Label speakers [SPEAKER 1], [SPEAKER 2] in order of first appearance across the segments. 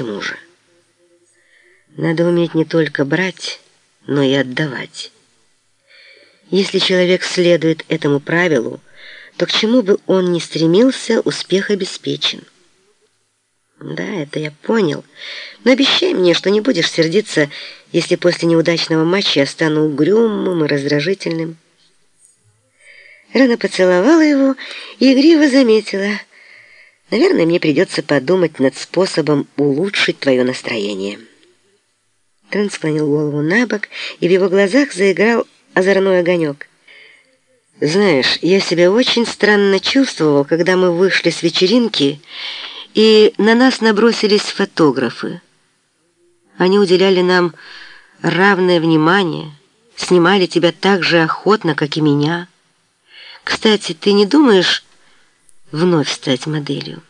[SPEAKER 1] Почему же? Надо уметь не только брать, но и отдавать. Если человек следует этому правилу, то к чему бы он ни стремился, успех обеспечен. Да, это я понял. Но обещай мне, что не будешь сердиться, если после неудачного матча я стану угрюмым и раздражительным. Рана поцеловала его и игриво заметила. Наверное, мне придется подумать над способом улучшить твое настроение. Трент склонил голову на бок, и в его глазах заиграл озорной огонек. «Знаешь, я себя очень странно чувствовал, когда мы вышли с вечеринки, и на нас набросились фотографы. Они уделяли нам равное внимание, снимали тебя так же охотно, как и меня. Кстати, ты не думаешь вновь стать моделью?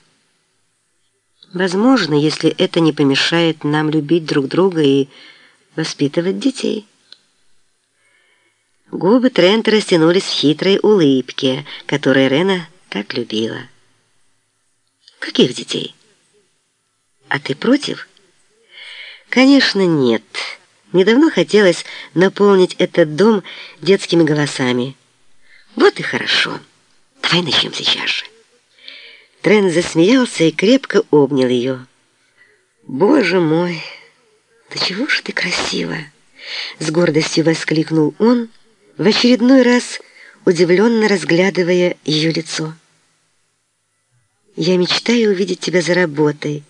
[SPEAKER 1] Возможно, если это не помешает нам любить друг друга и воспитывать детей». Губы Трента растянулись в хитрой улыбке, которую Рена так любила. «Каких детей? А ты против?» «Конечно, нет. Мне давно хотелось наполнить этот дом детскими голосами. Вот и хорошо. Давай начнем сейчас же». Трент засмеялся и крепко обнял ее. «Боже мой, да чего ж ты красивая!» С гордостью воскликнул он, — в очередной раз удивленно разглядывая ее лицо. «Я мечтаю увидеть тебя за работой,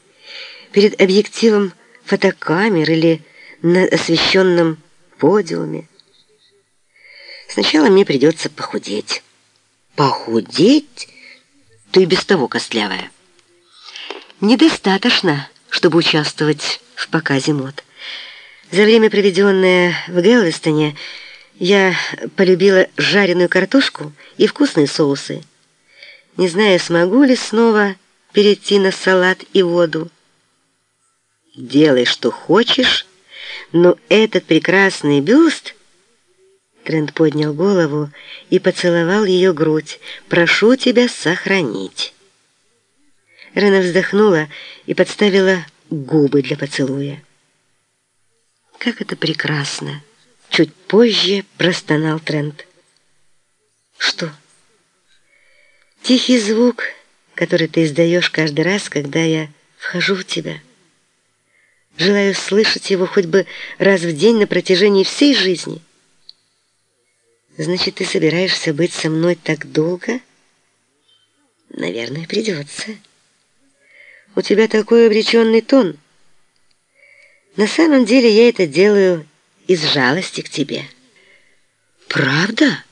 [SPEAKER 1] перед объективом фотокамер или на освещенном подиуме. Сначала мне придется похудеть». «Похудеть? Ты без того костлявая». «Недостаточно, чтобы участвовать в показе мод. За время, проведенное в Гэлвестоне, я полюбила жареную картошку и вкусные соусы. Не знаю, смогу ли снова перейти на салат и воду. Делай, что хочешь, но этот прекрасный бюст... Трент поднял голову и поцеловал ее грудь. «Прошу тебя сохранить». Рена вздохнула и подставила губы для поцелуя. «Как это прекрасно!» Чуть позже простонал Трент. Что? Тихий звук, который ты издаешь каждый раз, когда я вхожу в тебя. Желаю слышать его хоть бы раз в день на протяжении всей жизни. Значит, ты собираешься быть со мной так долго? Наверное, придется. У тебя такой обреченный тон. На самом деле я это делаю из жалости к тебе. Правда?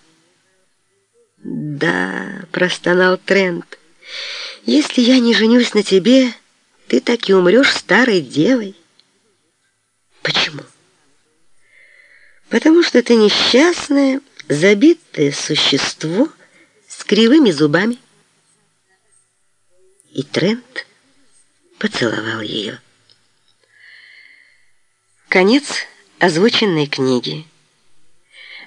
[SPEAKER 1] Да, простонал Трент. Если я не женюсь на тебе, ты так и умрешь старой девой. Почему? Потому что ты несчастное, забитое существо с кривыми зубами. И Трент поцеловал ее. Конец озвученной книги.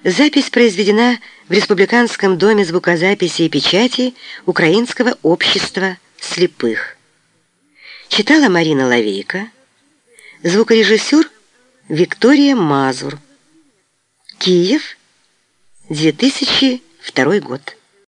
[SPEAKER 1] Запись произведена в Республиканском доме звукозаписи и печати Украинского общества слепых. Читала Марина Лавейко, звукорежиссер Виктория Мазур. Киев, 2002 год.